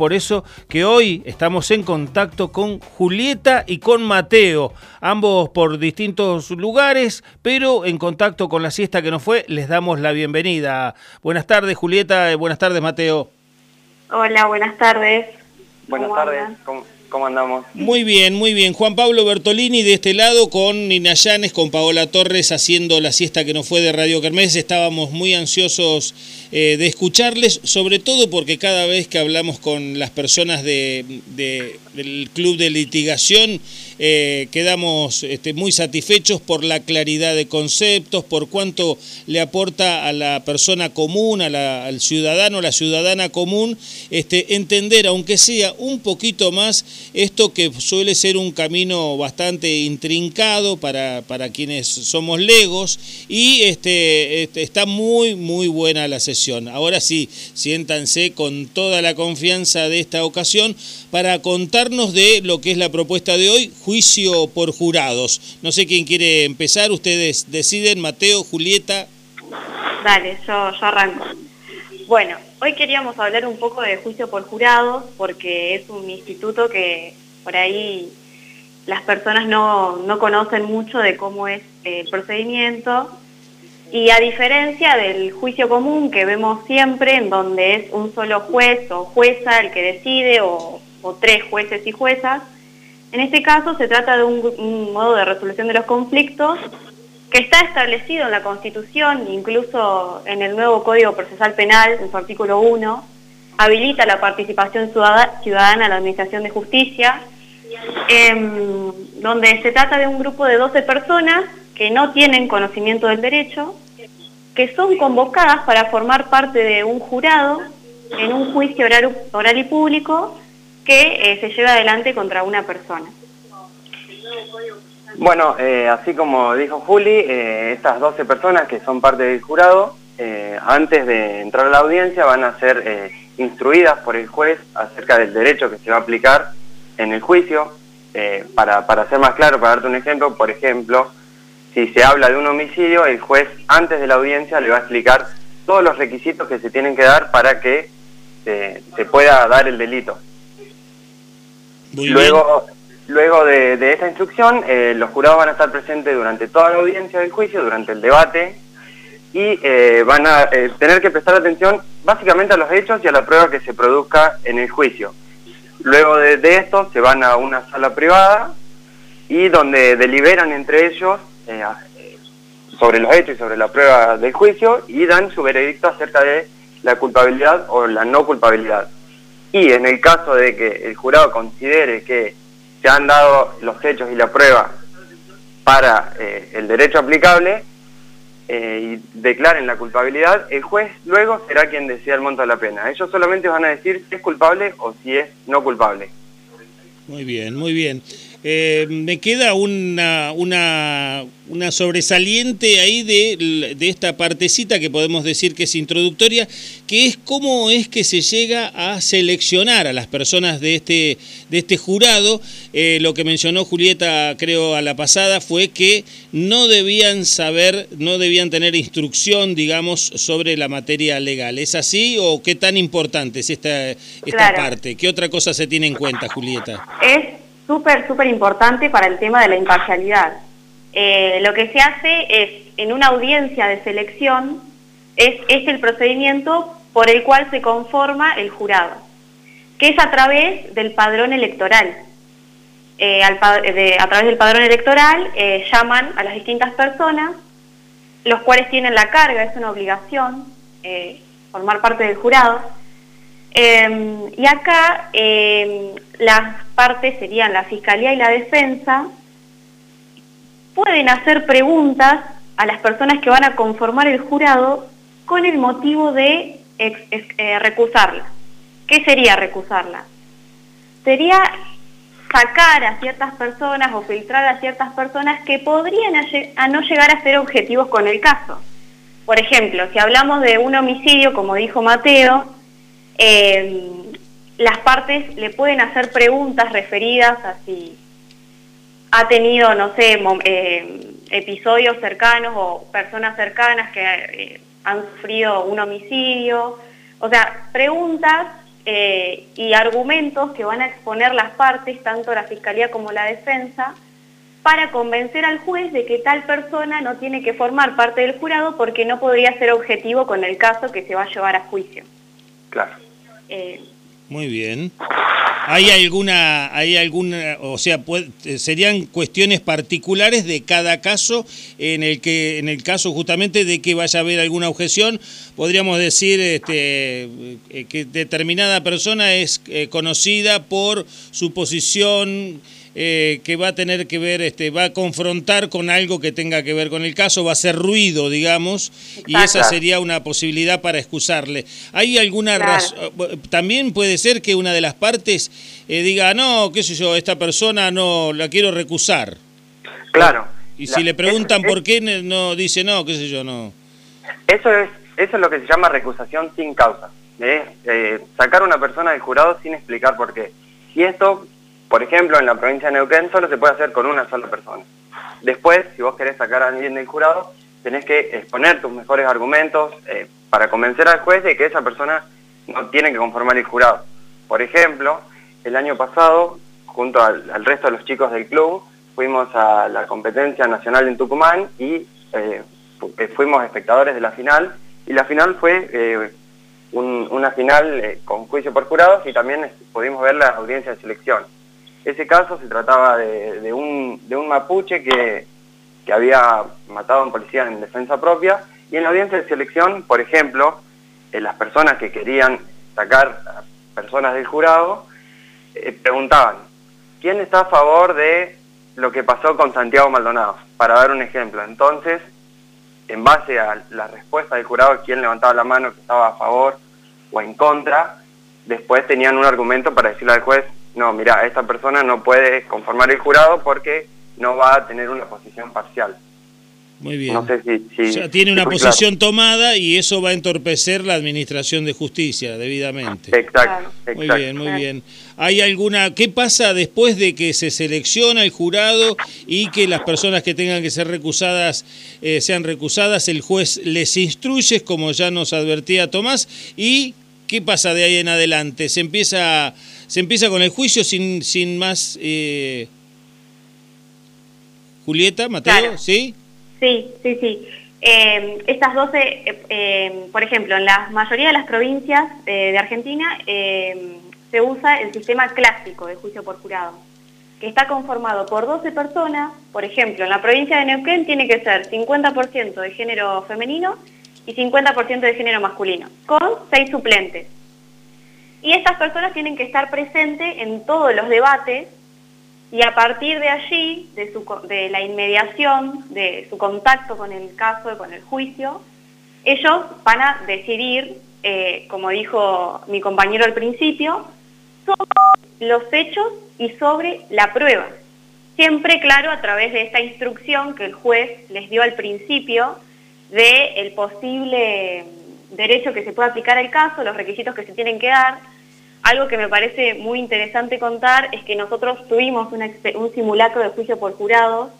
por eso que hoy estamos en contacto con Julieta y con Mateo, ambos por distintos lugares, pero en contacto con la siesta que nos fue, les damos la bienvenida. Buenas tardes Julieta, buenas tardes Mateo. Hola, buenas tardes. Buenas tardes, ¿Cómo Muy bien, muy bien. Juan Pablo Bertolini de este lado con Nina Llanes, con Paola Torres haciendo la siesta que no fue de Radio Kermés. Estábamos muy ansiosos eh, de escucharles, sobre todo porque cada vez que hablamos con las personas de, del club de litigación, eh, quedamos este, muy satisfechos por la claridad de conceptos, por cuánto le aporta a la persona común, al ciudadano, la ciudadana común, este, entender, aunque sea un poquito más, esto que suele ser un camino bastante intrincado para, para quienes somos legos y este, está muy, muy buena la sesión. Ahora sí, siéntanse con toda la confianza de esta ocasión para contarnos de lo que es la propuesta de hoy, juicio por jurados. No sé quién quiere empezar, ustedes deciden, Mateo, Julieta. Dale, yo, yo arranco. Bueno, hoy queríamos hablar un poco de juicio por jurados porque es un instituto que por ahí las personas no, no conocen mucho de cómo es el procedimiento y a diferencia del juicio común que vemos siempre en donde es un solo juez o jueza el que decide o, o tres jueces y juezas, en este caso se trata de un, modo de resolución de los conflictos que está establecido en la Constitución, incluso en el nuevo Código Procesal Penal, en su artículo 1, habilita la participación ciudadana en la Administración de Justicia, em, donde se trata de un grupo de 12 personas que no tienen conocimiento del derecho, que son convocadas para formar parte de un jurado en un juicio oral y público que eh, se lleva adelante contra una persona. Bueno, eh, así como dijo Juli, eh, estas 12 personas que son parte del jurado, antes de entrar a la audiencia van a ser instruidas por el juez acerca del derecho que se va a aplicar en el juicio. para, para ser más claro, para darte un ejemplo, por ejemplo, si se habla de un homicidio, el juez antes de la audiencia le va a explicar todos los requisitos que se tienen que dar para que se pueda dar el delito luego luego de, esta instrucción, eh, los jurados van a estar presentes durante toda la audiencia del juicio, durante el debate, y eh, van a eh, tener que prestar atención básicamente a los hechos y a la prueba que se produzca en el juicio. Luego de, esto se van a una sala privada y donde deliberan entre ellos sobre los hechos y sobre la prueba del juicio y dan su veredicto acerca de la culpabilidad o la no culpabilidad. Y en el caso de que el jurado considere que se han dado los hechos y la prueba para eh, el derecho aplicable eh, y declaren la culpabilidad, el juez luego será quien decida el monto de la pena. Ellos solamente van a decir si es culpable o si es no culpable. Muy bien, muy bien. Eh, me queda una, una, una sobresaliente ahí de, de, esta partecita que podemos decir que es introductoria, que es cómo es que se llega a seleccionar a las personas de este, de este jurado. Eh, lo que mencionó Julieta, creo, a la pasada, fue que no debían saber, no debían tener instrucción, digamos, sobre la materia legal. ¿Es así o qué tan importante es esta, esta parte? ¿Qué otra cosa se tiene en cuenta, Julieta? Es súper, súper importante para el tema de la imparcialidad. Eh, lo que se hace es, en una audiencia de selección, es, es el procedimiento por el cual se conforma el jurado, que es a través del padrón electoral. Eh, a través del padrón electoral eh, llaman a las distintas personas, los cuales tienen la carga, es una obligación, formar parte del jurado, Em, y acá em, las partes serían la Fiscalía y la Defensa, pueden hacer preguntas a las personas que van a conformar el jurado con el motivo de eh, recusarla. ¿Qué sería recusarla? Sería sacar a ciertas personas o filtrar a ciertas personas que podrían a no llegar a ser objetivos con el caso. Por ejemplo, si hablamos de un homicidio, como dijo Mateo, eh, las partes le pueden hacer preguntas referidas a si ha tenido, no sé, eh, episodios cercanos o personas cercanas que eh, han sufrido un homicidio. O sea, preguntas eh, y argumentos que van a exponer las partes, tanto la Fiscalía como la defensa, para convencer al juez de que tal persona no tiene que formar parte del jurado porque no podría ser objetivo con el caso que se va a llevar a juicio. Claro. Eh, Muy bien. ¿Hay alguna, hay alguna, o sea, serían cuestiones particulares de cada caso en el que, en el caso justamente de que vaya a haber alguna objeción, podríamos decir este, eh, que determinada persona es eh, conocida por su posición eh, que va a tener que ver, este, va a confrontar con algo que tenga que ver con el caso, va a ser ruido, digamos, y esa sería una posibilidad para excusarle. ¿Hay alguna razón? Eh, también puede ser que una de las partes eh, diga, no, qué sé yo, esta persona no la quiero recusar. Claro. Y si le preguntan por qué, no dice no, qué sé yo, no. Eso es, eso es lo que se llama recusación sin causa. Eh, sacar a una persona del jurado sin explicar por qué. Y esto por ejemplo, en la provincia de Neuquén solo se puede hacer con una sola persona. Después, si vos querés sacar a alguien del jurado, tenés que exponer tus mejores argumentos eh, para convencer al juez de que esa persona no tiene que conformar el jurado. Por ejemplo, el año pasado, junto al, resto de los chicos del club, fuimos a la competencia nacional en Tucumán y eh, eh, fuimos espectadores de la final, y la final fue una final con juicio por jurados y también pudimos ver la audiencia de selección. Ese caso se trataba de, un, mapuche que, que, había matado a un policía en defensa propia y en la audiencia de selección, por ejemplo, eh, las personas que querían sacar a personas del jurado eh, preguntaban, ¿quién está a favor de lo que pasó con Santiago Maldonado? Para dar un ejemplo. Entonces, en base a la respuesta del jurado, quién levantaba la mano que estaba a favor o en contra, después tenían un argumento para decirle al juez, no, mira, esta persona no puede conformar el jurado porque no va a tener una posición parcial. Muy bien. No sé si, tiene una posición tomada y eso va a entorpecer la administración de justicia debidamente. Exacto, Muy bien, muy bien. ¿Hay alguna qué pasa después de que se selecciona el jurado y que las personas que tengan que ser recusadas eh, sean recusadas? El juez les instruye, como ya nos advertía Tomás, y ¿qué pasa de ahí en adelante? Se empieza se empieza con el juicio sin, sin más... Eh... Julieta, Mateo, ¿sí? Sí, sí, sí. Eh, estas 12, eh, eh, por ejemplo, en la mayoría de las provincias de Argentina se usa el sistema clásico de juicio por jurado, que está conformado por 12 personas. Por ejemplo, en la provincia de Neuquén tiene que ser 50% de género femenino y 50% de género masculino, con 6 suplentes. Y estas personas tienen que estar presentes en todos los debates y a partir de allí, de, su, de la inmediación, de su contacto con el caso, con el juicio, ellos van a decidir, eh, como dijo mi compañero al principio, sobre los hechos y sobre la prueba. Siempre, claro, a través de esta instrucción que el juez les dio al principio de el posible derecho que se puede aplicar al caso, los requisitos que se tienen que dar. Algo que me parece muy interesante contar es que nosotros tuvimos un simulacro de juicio por jurados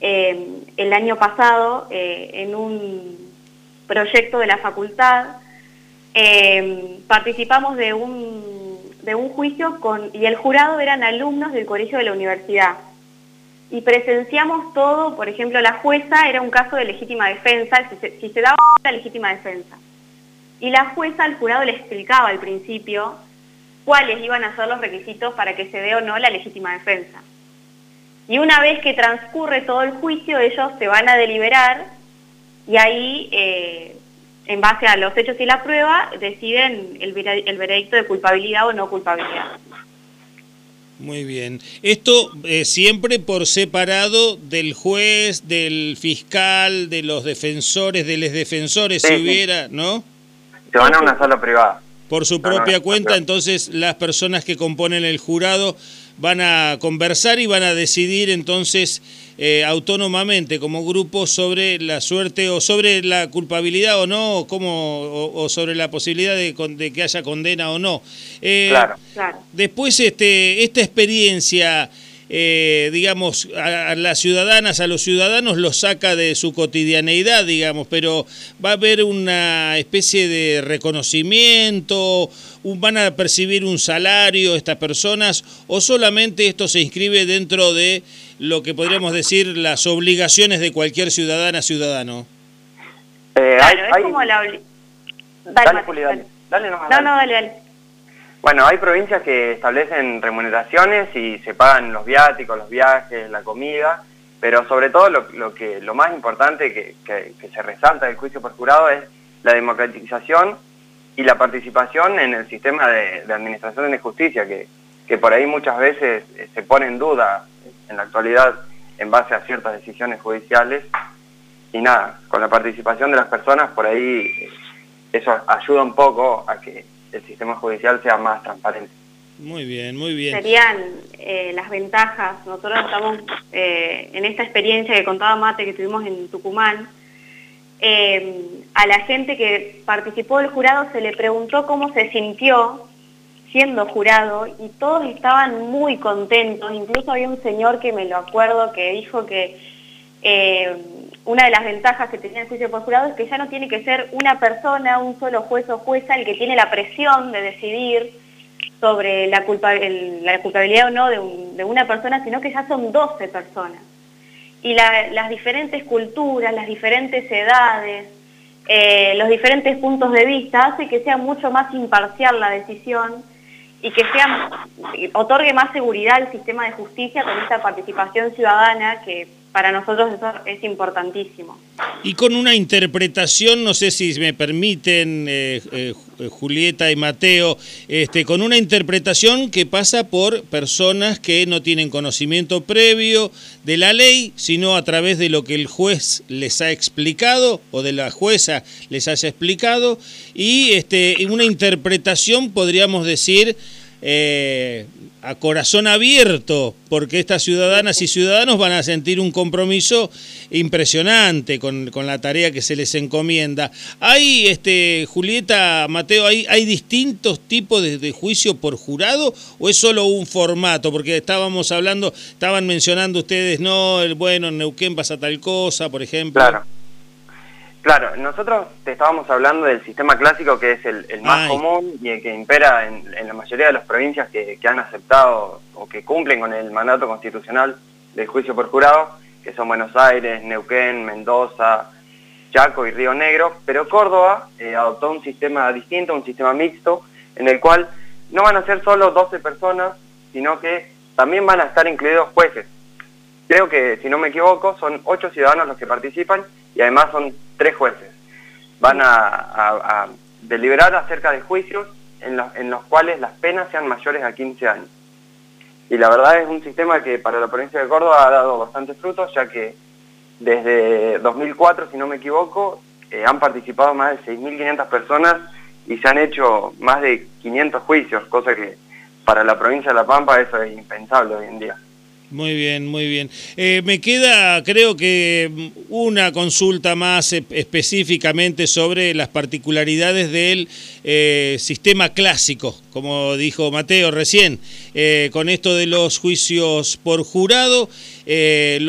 eh, el año pasado eh, en un proyecto de la facultad. Eh, participamos de un, de un juicio y el jurado eran alumnos del colegio de la universidad. Y presenciamos todo, por ejemplo, la jueza era un caso de legítima defensa, si se, daba la legítima defensa. Y la jueza al jurado le explicaba al principio cuáles iban a ser los requisitos para que se dé o no la legítima defensa. Y una vez que transcurre todo el juicio, ellos se van a deliberar y ahí, eh, en base a los hechos y la prueba, deciden el, veredicto de culpabilidad o no culpabilidad. Muy bien. Esto eh, siempre por separado del juez, del fiscal, de los defensores, de los defensores, si hubiera, ¿no? Se van a una sala privada. Por su propia cuenta, entonces las personas que componen el jurado van a conversar y van a decidir entonces eh, autónomamente como grupo sobre la suerte o sobre la culpabilidad o no, o, como, o, sobre la posibilidad de, de, que haya condena o no. Eh, claro. Después, este, esta experiencia eh, digamos, a, las ciudadanas, a los ciudadanos los saca de su cotidianeidad, digamos, pero va a haber una especie de reconocimiento, van a percibir un salario estas personas o solamente esto se inscribe dentro de lo que podríamos decir las obligaciones de cualquier ciudadana, ciudadano. Eh, es como la... Dale, dale. no, no, dale, dale. Bueno, hay provincias que establecen remuneraciones y se pagan los viáticos, los viajes, la comida, pero sobre todo lo, que, lo más importante que, se resalta del juicio por jurado es la democratización y la participación en el sistema de, administración de justicia, que, que por ahí muchas veces eh, se pone en duda en la actualidad en base a ciertas decisiones judiciales. Y nada, con la participación de las personas, por ahí eh, eso ayuda un poco a que el sistema judicial sea más transparente. Muy bien, muy bien. Serían eh, las ventajas. Nosotros estamos eh, en esta experiencia que contaba Mate que tuvimos en Tucumán. Eh, a la gente que participó del jurado se le preguntó cómo se sintió siendo jurado y todos estaban muy contentos. Incluso había un señor que me lo acuerdo que dijo que una de las ventajas que tenía el juicio por jurado es que ya no tiene que ser una persona, un solo juez o jueza el que tiene la presión de decidir sobre la, la culpabilidad o no de, una persona, sino que ya son 12 personas. Y las diferentes culturas, las diferentes edades, eh, los diferentes puntos de vista hace que sea mucho más imparcial la decisión y que sea, otorgue más seguridad al sistema de justicia con esta participación ciudadana que para nosotros eso es importantísimo. Y con una interpretación, no sé si me permiten, eh, eh, Julieta y Mateo, este, con una interpretación que pasa por personas que no tienen conocimiento previo de la ley, sino a través de lo que el juez les ha explicado o de la jueza les haya explicado, y este, una interpretación, podríamos decir, eh, a corazón abierto, porque estas ciudadanas y ciudadanos van a sentir un compromiso impresionante con, la tarea que se les encomienda. Hay, este, Julieta, Mateo, ¿hay, hay distintos tipos de, juicio por jurado o es solo un formato? Porque estábamos hablando, estaban mencionando ustedes, no, el bueno, en Neuquén pasa tal cosa, por ejemplo. Claro. Claro, nosotros te estábamos hablando del sistema clásico que es el, más común y el que impera en, la mayoría de las provincias que, han aceptado o que cumplen con el mandato constitucional del juicio por jurado, que son Buenos Aires, Neuquén, Mendoza, Chaco y Río Negro, pero Córdoba eh, adoptó un sistema distinto, un sistema mixto, en el cual no van a ser solo 12 personas, sino que también van a estar incluidos jueces. Creo que, si no me equivoco, son 8 ciudadanos los que participan y además son tres jueces. Van a, deliberar acerca de juicios en, en los cuales las penas sean mayores a 15 años. Y la verdad es un sistema que para la provincia de Córdoba ha dado bastantes frutos, ya que desde 2004, si no me equivoco, eh, han participado más de 6.500 personas y se han hecho más de 500 juicios, cosa que para la provincia de La Pampa eso es impensable hoy en día. Muy bien, muy bien. Eh, me queda, creo que, una consulta más e, específicamente sobre las particularidades del eh, sistema clásico, como dijo Mateo recién, eh, con esto de los juicios por jurado, el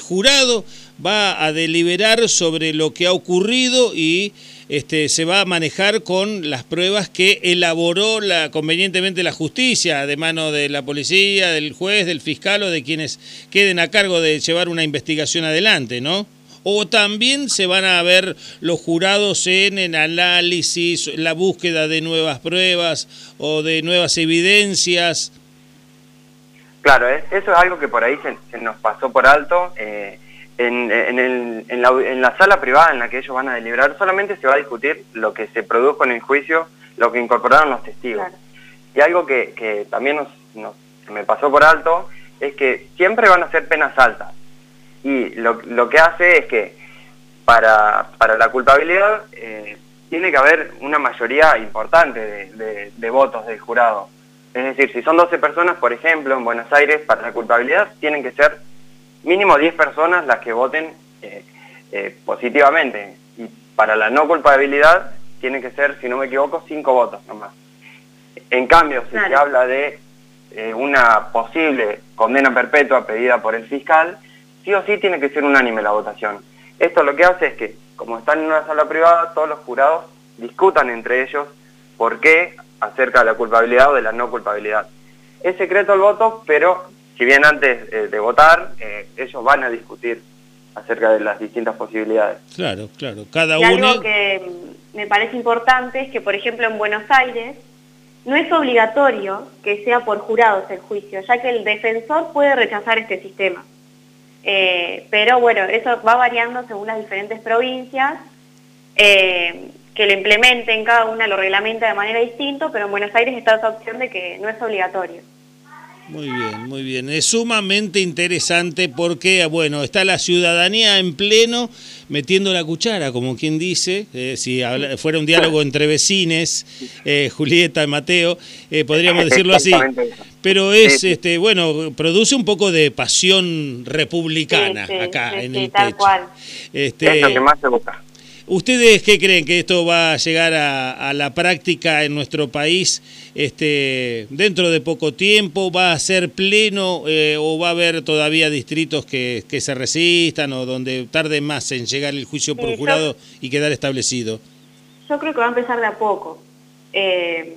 jurado va a deliberar sobre lo que ha ocurrido y este, se va a manejar con las pruebas que elaboró la, convenientemente la justicia, de mano de la policía, del juez, del fiscal o de quienes queden a cargo de llevar una investigación adelante, ¿no? O también se van a ver los jurados en el análisis, la búsqueda de nuevas pruebas o de nuevas evidencias. Claro, eso es algo que por ahí se, nos pasó por alto. Eh, en, en, la, sala privada en la que ellos van a deliberar solamente se va a discutir lo que se produjo en el juicio, lo que incorporaron los testigos. Y algo que, también nos, me pasó por alto es que siempre van a ser penas altas. Y lo, que hace es que para, la culpabilidad eh, tiene que haber una mayoría importante de, de votos del jurado. Es decir, si son 12 personas, por ejemplo, en Buenos Aires, para la culpabilidad tienen que ser mínimo 10 personas las que voten eh, eh, positivamente. Y para la no culpabilidad tiene que ser, si no me equivoco, 5 votos nomás. En cambio, si se habla de eh, una posible condena perpetua pedida por el fiscal, sí o sí tiene que ser unánime la votación. Esto lo que hace es que, como están en una sala privada, todos los jurados discutan entre ellos por qué acerca de la culpabilidad o de la no culpabilidad. Es secreto el voto, pero si bien antes eh, de votar, eh, ellos van a discutir acerca de las distintas posibilidades. Claro, claro. Cada y uno... Algo que me parece importante es que, por ejemplo, en Buenos Aires no es obligatorio que sea por jurados el juicio, ya que el defensor puede rechazar este sistema. Eh, pero bueno, eso va variando según las diferentes provincias, eh, que lo implementen, cada una lo reglamenta de manera distinta, pero en Buenos Aires está esa opción de que no es obligatorio. Muy bien, muy bien. Es sumamente interesante porque, bueno, está la ciudadanía en pleno metiendo la cuchara, como quien dice, eh, si fuera un diálogo entre vecines, eh, Julieta y Mateo, eh, podríamos decirlo así. Pero es, este, bueno, produce un poco de pasión republicana acá en el tal Cual. Este, es lo que más se busca. ¿Ustedes qué creen que esto va a llegar a, la práctica en nuestro país este, dentro de poco tiempo? ¿Va a ser pleno eh, o va a haber todavía distritos que, se resistan o donde tarde más en llegar el juicio por jurado y quedar establecido? Yo creo que va a empezar de a poco. Eh,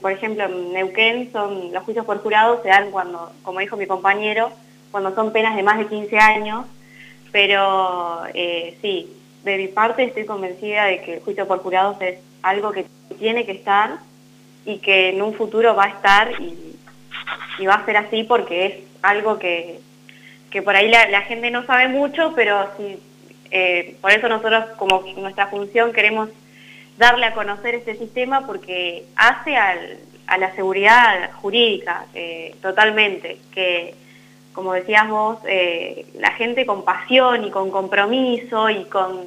por ejemplo, en Neuquén son, los juicios por jurado se dan cuando, como dijo mi compañero, cuando son penas de más de 15 años, pero eh, sí, de mi parte estoy convencida de que el juicio por jurados es algo que tiene que estar y que en un futuro va a estar y, va a ser así porque es algo que, por ahí la, gente no sabe mucho, pero sí, eh, por eso nosotros como nuestra función queremos darle a conocer este sistema porque hace a la seguridad jurídica eh, totalmente, que como decías vos, eh, la gente con pasión y con compromiso y con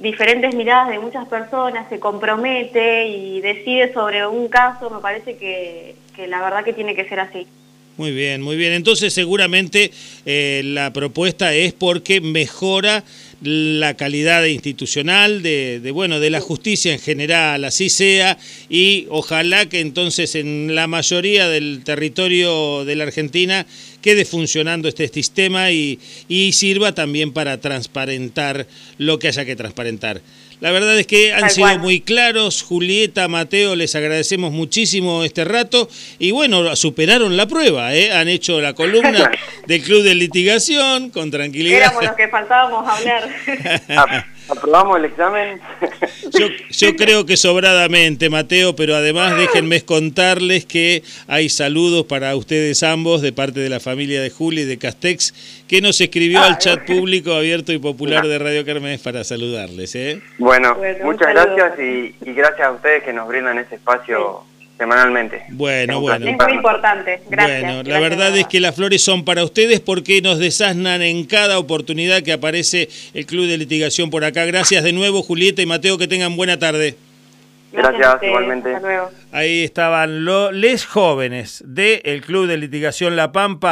diferentes miradas de muchas personas se compromete y decide sobre un caso, me parece que, la verdad que tiene que ser así. Muy bien, muy bien. Entonces seguramente eh, la propuesta es porque mejora la calidad institucional de, de, bueno de la justicia en general así sea y ojalá que entonces en la mayoría del territorio de la Argentina quede funcionando este sistema y, y sirva también para transparentar lo que haya que transparentar. La verdad es que han sido muy claros. Julieta, Mateo, les agradecemos muchísimo este rato. Y bueno, superaron la prueba, ¿eh? Han hecho la columna del Club de Litigación con tranquilidad. Éramos los que faltábamos hablar. ¿Aprobamos el examen? Yo, creo que sobradamente, Mateo, pero además déjenme contarles que hay saludos para ustedes ambos de parte de la familia de Juli de Castex, que nos escribió al chat público abierto y popular de Radio Kermés para saludarles. ¿eh? Bueno, muchas gracias y, gracias a ustedes que nos brindan ese espacio semanalmente. Bueno, bueno. Es muy importante. Gracias. Bueno, la verdad es que las flores son para ustedes porque nos desasnan en cada oportunidad que aparece el Club de Litigación por acá. Gracias de nuevo, Julieta y Mateo, que tengan buena tarde. Gracias, igualmente. Ahí estaban los les jóvenes del Club de Litigación La Pampa.